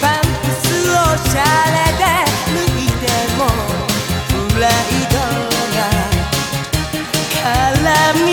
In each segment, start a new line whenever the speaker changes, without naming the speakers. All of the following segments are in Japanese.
パンプをで脱いでもプライドが絡み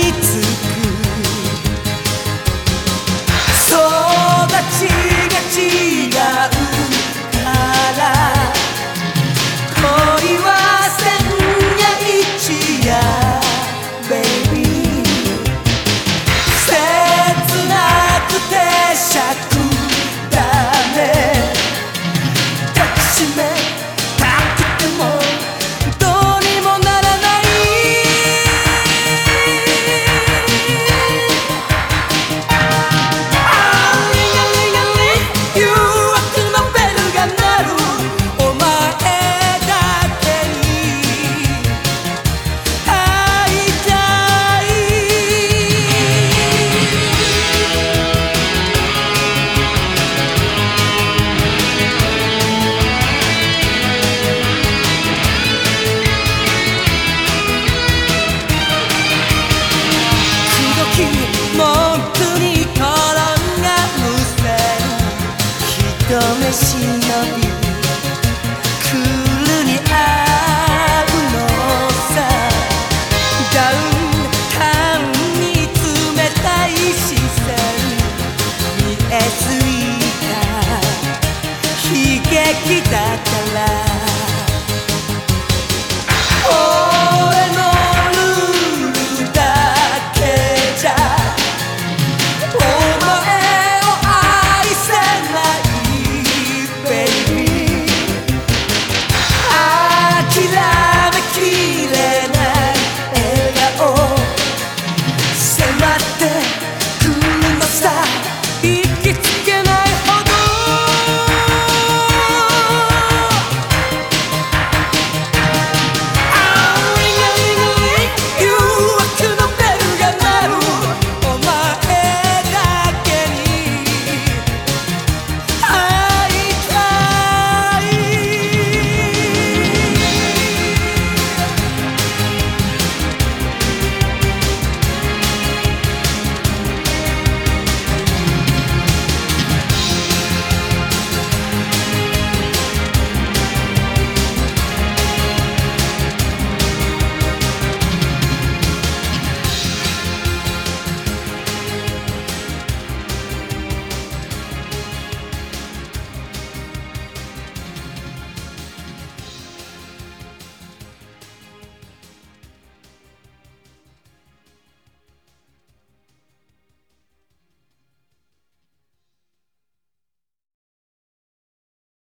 assim.